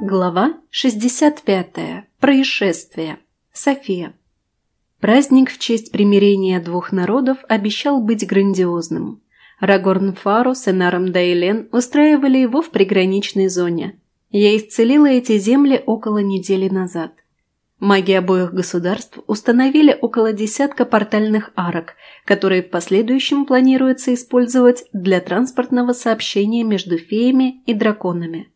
Глава 65. Происшествие. София. Праздник в честь примирения двух народов обещал быть грандиозным. Рагорн Фару с Энаром Дейлен устраивали его в приграничной зоне. Я исцелила эти земли около недели назад. Маги обоих государств установили около десятка портальных арок, которые в последующем планируется использовать для транспортного сообщения между феями и драконами.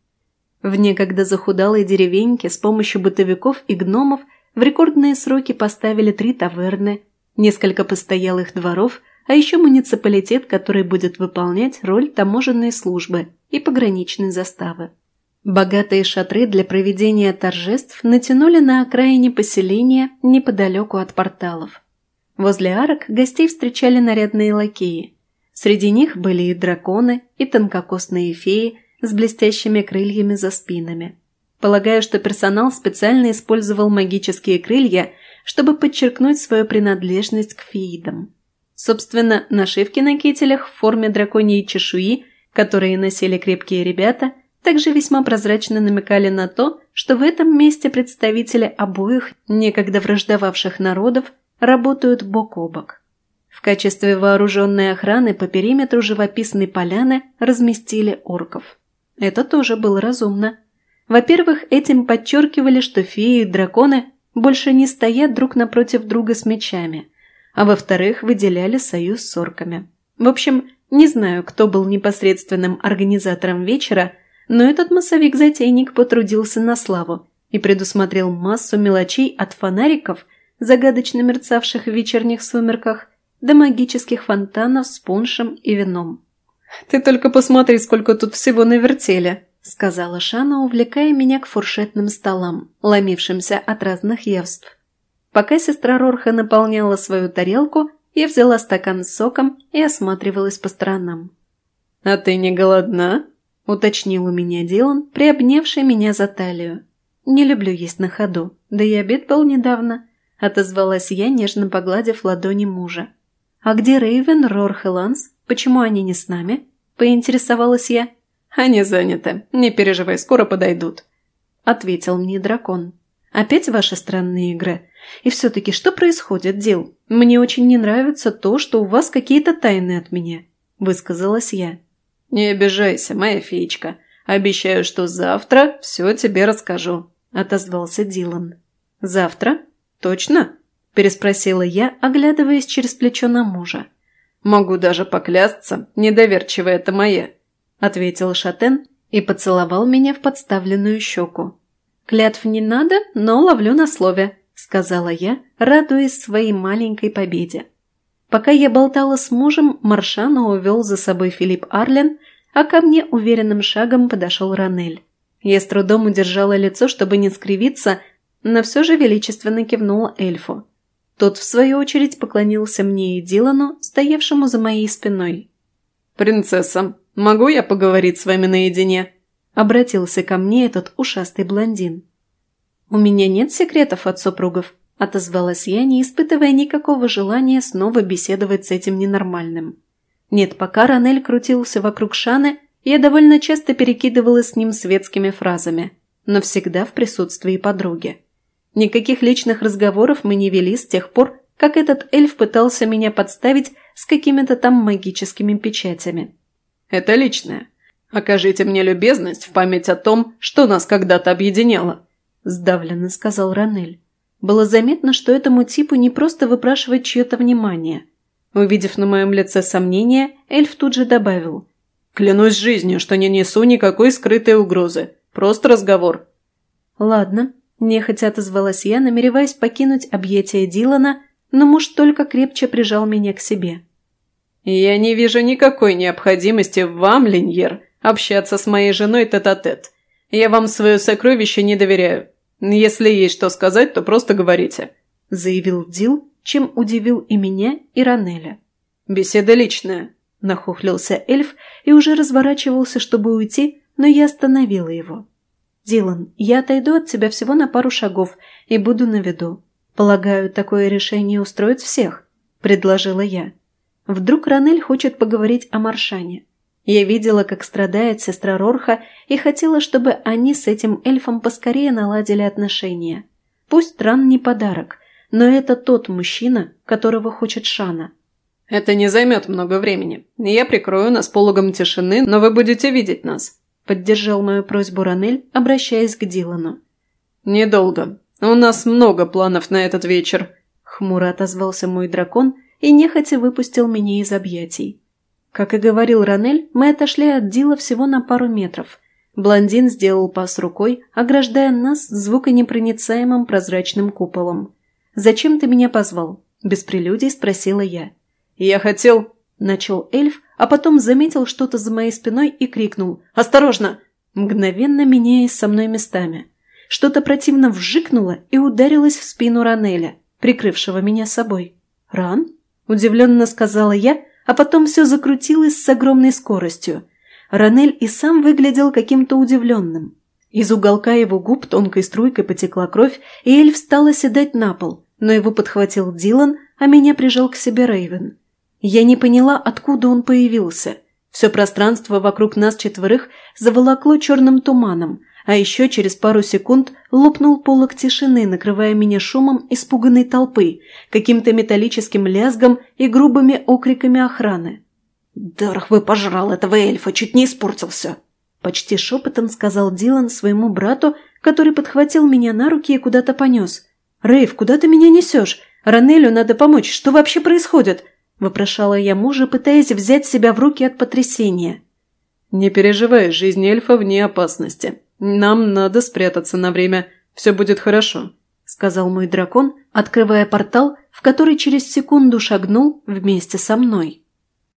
В некогда захудалой деревеньке с помощью бытовиков и гномов в рекордные сроки поставили три таверны, несколько постоялых дворов, а еще муниципалитет, который будет выполнять роль таможенной службы и пограничной заставы. Богатые шатры для проведения торжеств натянули на окраине поселения неподалеку от порталов. Возле арок гостей встречали нарядные лакеи. Среди них были и драконы, и тонкокосные феи – с блестящими крыльями за спинами. Полагаю, что персонал специально использовал магические крылья, чтобы подчеркнуть свою принадлежность к феидам. Собственно, нашивки на кителях в форме драконьей чешуи, которые носили крепкие ребята, также весьма прозрачно намекали на то, что в этом месте представители обоих некогда враждовавших народов работают бок о бок. В качестве вооруженной охраны по периметру живописной поляны разместили орков. Это тоже было разумно. Во-первых, этим подчеркивали, что феи и драконы больше не стоят друг напротив друга с мечами, а во-вторых, выделяли союз с орками. В общем, не знаю, кто был непосредственным организатором вечера, но этот массовик-затейник потрудился на славу и предусмотрел массу мелочей от фонариков, загадочно мерцавших в вечерних сумерках, до магических фонтанов с пуншем и вином. «Ты только посмотри, сколько тут всего навертели», — сказала Шана, увлекая меня к фуршетным столам, ломившимся от разных явств. Пока сестра Рорха наполняла свою тарелку, я взяла стакан с соком и осматривалась по сторонам. «А ты не голодна?» – уточнил у меня Дилан, приобневший меня за талию. «Не люблю есть на ходу, да и обед был недавно», – отозвалась я, нежно погладив ладони мужа. «А где Рейвен, Рорх и Ланс? Почему они не с нами?» – поинтересовалась я. «Они заняты. Не переживай, скоро подойдут», – ответил мне дракон. «Опять ваши странные игры? И все-таки что происходит, Дил? Мне очень не нравится то, что у вас какие-то тайны от меня», – высказалась я. «Не обижайся, моя феечка. Обещаю, что завтра все тебе расскажу», – отозвался Дилан. «Завтра? Точно?» – переспросила я, оглядываясь через плечо на мужа. «Могу даже поклясться, недоверчивая это моя», – ответил Шатен и поцеловал меня в подставленную щеку. «Клятв не надо, но ловлю на слове», – сказала я, радуясь своей маленькой победе. Пока я болтала с мужем, Маршана увел за собой Филипп Арлен, а ко мне уверенным шагом подошел Ранель. Я с трудом удержала лицо, чтобы не скривиться, но все же величественно кивнула эльфу. Тот, в свою очередь, поклонился мне и Дилану, стоявшему за моей спиной. «Принцесса, могу я поговорить с вами наедине?» Обратился ко мне этот ушастый блондин. «У меня нет секретов от супругов», – отозвалась я, не испытывая никакого желания снова беседовать с этим ненормальным. Нет, пока Ранель крутился вокруг Шаны, я довольно часто перекидывалась с ним светскими фразами, но всегда в присутствии подруги. Никаких личных разговоров мы не вели с тех пор, как этот эльф пытался меня подставить с какими-то там магическими печатями. «Это личное. Окажите мне любезность в память о том, что нас когда-то объединяло», – сдавленно сказал Ранель. Было заметно, что этому типу не просто выпрашивать чье-то внимание. Увидев на моем лице сомнение, эльф тут же добавил. «Клянусь жизнью, что не несу никакой скрытой угрозы. Просто разговор». «Ладно», Нехотя отозвалась я, намереваясь покинуть объятия Дилана, но муж только крепче прижал меня к себе. «Я не вижу никакой необходимости вам, Линьер, общаться с моей женой тет-а-тет. -тет. Я вам свое сокровище не доверяю. Если есть что сказать, то просто говорите», – заявил Дил, чем удивил и меня, и Ранеля. «Беседа личная», – нахохлился эльф и уже разворачивался, чтобы уйти, но я остановила его. «Дилан, я отойду от тебя всего на пару шагов и буду на виду. Полагаю, такое решение устроит всех, предложила я. Вдруг Ранель хочет поговорить о Маршане. Я видела, как страдает сестра Рорха, и хотела, чтобы они с этим эльфом поскорее наладили отношения. Пусть Тран не подарок, но это тот мужчина, которого хочет Шана. «Это не займет много времени. Я прикрою нас пологом тишины, но вы будете видеть нас», – поддержал мою просьбу Ранель, обращаясь к Дилану. «Недолго. У нас много планов на этот вечер», – хмуро отозвался мой дракон и нехотя выпустил меня из объятий. Как и говорил Ранель, мы отошли от Дила всего на пару метров. Блондин сделал пас рукой, ограждая нас звуконепроницаемым прозрачным куполом. «Зачем ты меня позвал?» – без прелюдий спросила я. «Я хотел...» – начал эльф, а потом заметил что-то за моей спиной и крикнул «Осторожно!» мгновенно меняясь со мной местами. Что-то противно вжикнуло и ударилось в спину Ранеля, прикрывшего меня собой. «Ран?» – удивленно сказала я – а потом все закрутилось с огромной скоростью. Ранель и сам выглядел каким-то удивленным. Из уголка его губ тонкой струйкой потекла кровь, и эльф стал оседать на пол, но его подхватил Дилан, а меня прижал к себе Рейвен. Я не поняла, откуда он появился. Все пространство вокруг нас четверых заволокло черным туманом, а еще через пару секунд лопнул полог тишины, накрывая меня шумом испуганной толпы, каким-то металлическим лязгом и грубыми окриками охраны. «Дарх вы пожрал этого эльфа, чуть не испортился!» Почти шепотом сказал Дилан своему брату, который подхватил меня на руки и куда-то понес. «Рейв, куда ты меня несешь? Ранелю надо помочь, что вообще происходит?» Вопрошала я мужа, пытаясь взять себя в руки от потрясения. «Не переживай, жизнь эльфа вне опасности», «Нам надо спрятаться на время. Все будет хорошо», – сказал мой дракон, открывая портал, в который через секунду шагнул вместе со мной.